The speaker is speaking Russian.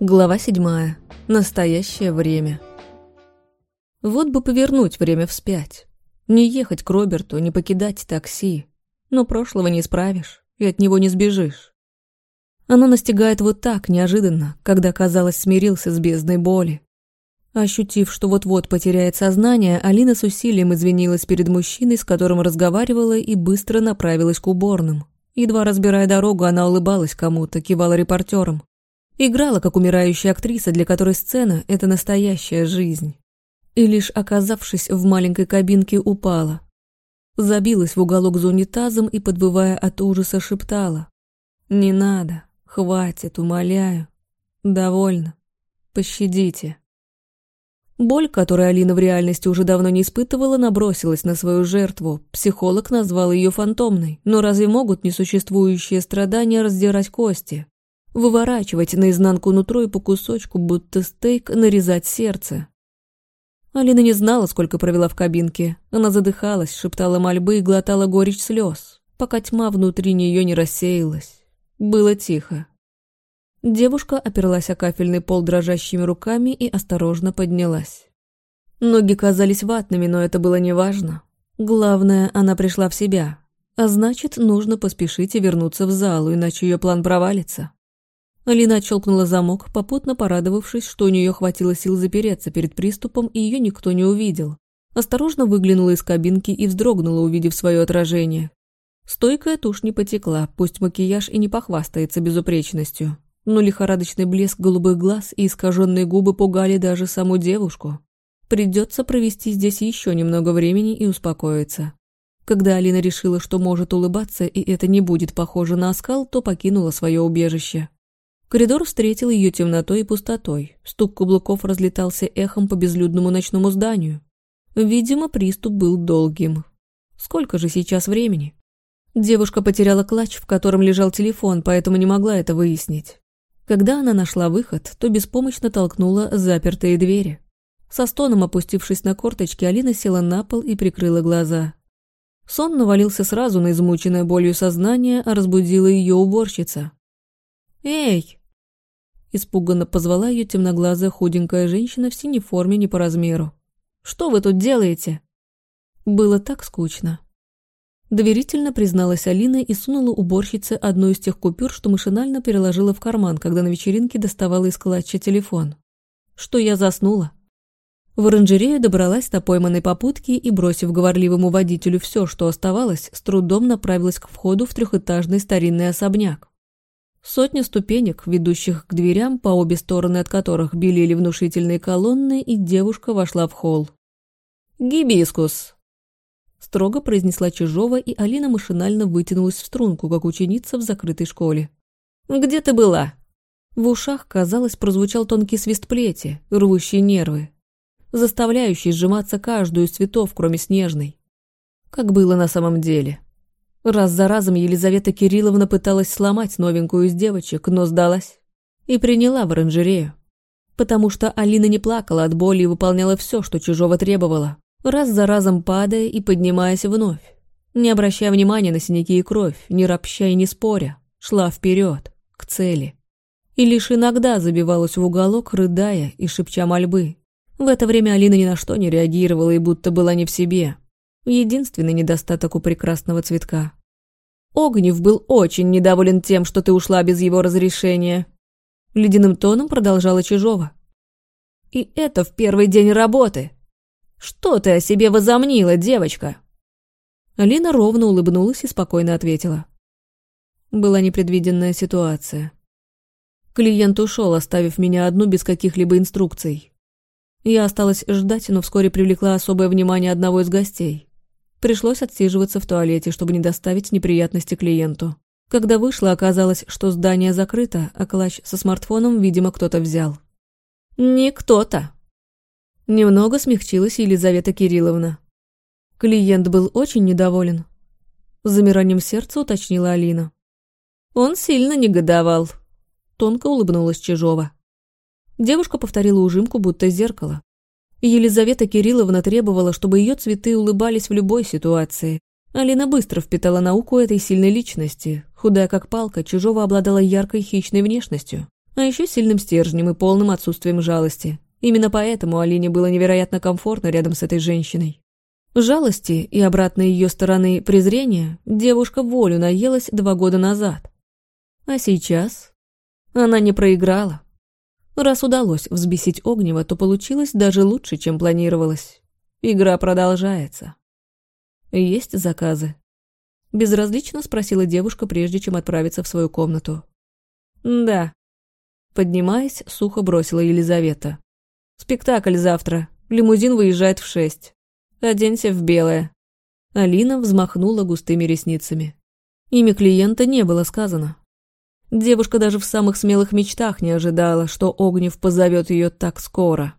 Глава седьмая. Настоящее время. Вот бы повернуть время вспять. Не ехать к Роберту, не покидать такси. Но прошлого не исправишь, и от него не сбежишь. Оно настигает вот так, неожиданно, когда, казалось, смирился с бездной боли. Ощутив, что вот-вот потеряет сознание, Алина с усилием извинилась перед мужчиной, с которым разговаривала, и быстро направилась к уборным. Едва разбирая дорогу, она улыбалась кому-то, кивала репортерам. Играла, как умирающая актриса, для которой сцена — это настоящая жизнь. И лишь оказавшись в маленькой кабинке, упала. Забилась в уголок за унитазом и, подбывая от ужаса, шептала. «Не надо, хватит, умоляю. Довольно. Пощадите». Боль, которую Алина в реальности уже давно не испытывала, набросилась на свою жертву. Психолог назвал ее фантомной. Но разве могут несуществующие страдания раздирать кости? Выворачивать наизнанку нутро и по кусочку, будто стейк, нарезать сердце. Алина не знала, сколько провела в кабинке. Она задыхалась, шептала мольбы и глотала горечь слез, пока тьма внутри нее не рассеялась. Было тихо. Девушка оперлась о кафельный пол дрожащими руками и осторожно поднялась. Ноги казались ватными, но это было неважно. Главное, она пришла в себя. А значит, нужно поспешить и вернуться в залу, иначе ее план провалится. Алина отщелкнула замок, попутно порадовавшись, что у нее хватило сил запереться перед приступом, и ее никто не увидел. Осторожно выглянула из кабинки и вздрогнула, увидев свое отражение. Стойкая тушь не потекла, пусть макияж и не похвастается безупречностью но лихорадочный блеск голубых глаз и искаженные губы пугали даже саму девушку. Придется провести здесь еще немного времени и успокоиться. Когда Алина решила, что может улыбаться, и это не будет похоже на оскал, то покинула свое убежище. Коридор встретил ее темнотой и пустотой. Стук каблуков разлетался эхом по безлюдному ночному зданию. Видимо, приступ был долгим. Сколько же сейчас времени? Девушка потеряла клатч, в котором лежал телефон, поэтому не могла это выяснить. Когда она нашла выход, то беспомощно толкнула запертые двери. Со стоном опустившись на корточки, Алина села на пол и прикрыла глаза. Сон навалился сразу на измученное болью сознание, а разбудила ее уборщица. «Эй!» Испуганно позвала ее темноглазая худенькая женщина в синей форме не по размеру. «Что вы тут делаете?» Было так скучно. Доверительно призналась Алина и сунула уборщице одну из тех купюр, что машинально переложила в карман, когда на вечеринке доставала из клатча телефон. Что я заснула. В оранжерею добралась до пойманной попутки и, бросив говорливому водителю все, что оставалось, с трудом направилась к входу в трехэтажный старинный особняк. Сотня ступенек, ведущих к дверям, по обе стороны от которых белели внушительные колонны, и девушка вошла в холл. «Гибискус!» строго произнесла Чижова, и Алина машинально вытянулась в струнку, как ученица в закрытой школе. «Где ты была?» В ушах, казалось, прозвучал тонкий свист плети, рвущий нервы, заставляющий сжиматься каждую из цветов, кроме снежной. Как было на самом деле. Раз за разом Елизавета Кирилловна пыталась сломать новенькую из девочек, но сдалась. И приняла в оранжерею. Потому что Алина не плакала от боли и выполняла все, что чужого требовала раз за разом падая и поднимаясь вновь, не обращая внимания на синяки и кровь, не ропща и не споря, шла вперед, к цели. И лишь иногда забивалась в уголок, рыдая и шепча мольбы. В это время Алина ни на что не реагировала и будто была не в себе. Единственный недостаток у прекрасного цветка. Огнев был очень недоволен тем, что ты ушла без его разрешения. Ледяным тоном продолжала Чижова. И это в первый день работы. «Что ты о себе возомнила, девочка?» Алина ровно улыбнулась и спокойно ответила. Была непредвиденная ситуация. Клиент ушел, оставив меня одну без каких-либо инструкций. Я осталась ждать, но вскоре привлекла особое внимание одного из гостей. Пришлось отсиживаться в туалете, чтобы не доставить неприятности клиенту. Когда вышла, оказалось, что здание закрыто, а клатч со смартфоном, видимо, кто-то взял. «Не кто-то», Немного смягчилась Елизавета Кирилловна. Клиент был очень недоволен. С замиранием сердца уточнила Алина. Он сильно негодовал. Тонко улыбнулась Чижова. Девушка повторила ужимку, будто зеркало. Елизавета Кирилловна требовала, чтобы ее цветы улыбались в любой ситуации. Алина быстро впитала науку этой сильной личности. Худая как палка, Чижова обладала яркой хищной внешностью. А еще сильным стержнем и полным отсутствием жалости. Именно поэтому Алине было невероятно комфортно рядом с этой женщиной. Жалости и обратной ее стороны презрения девушка волю наелась два года назад. А сейчас она не проиграла. Раз удалось взбесить Огнева, то получилось даже лучше, чем планировалось. Игра продолжается. Есть заказы? Безразлично спросила девушка, прежде чем отправиться в свою комнату. Да. Поднимаясь, сухо бросила Елизавета. Спектакль завтра. Лимузин выезжает в шесть. Оденься в белое. Алина взмахнула густыми ресницами. Имя клиента не было сказано. Девушка даже в самых смелых мечтах не ожидала, что Огнев позовет ее так скоро.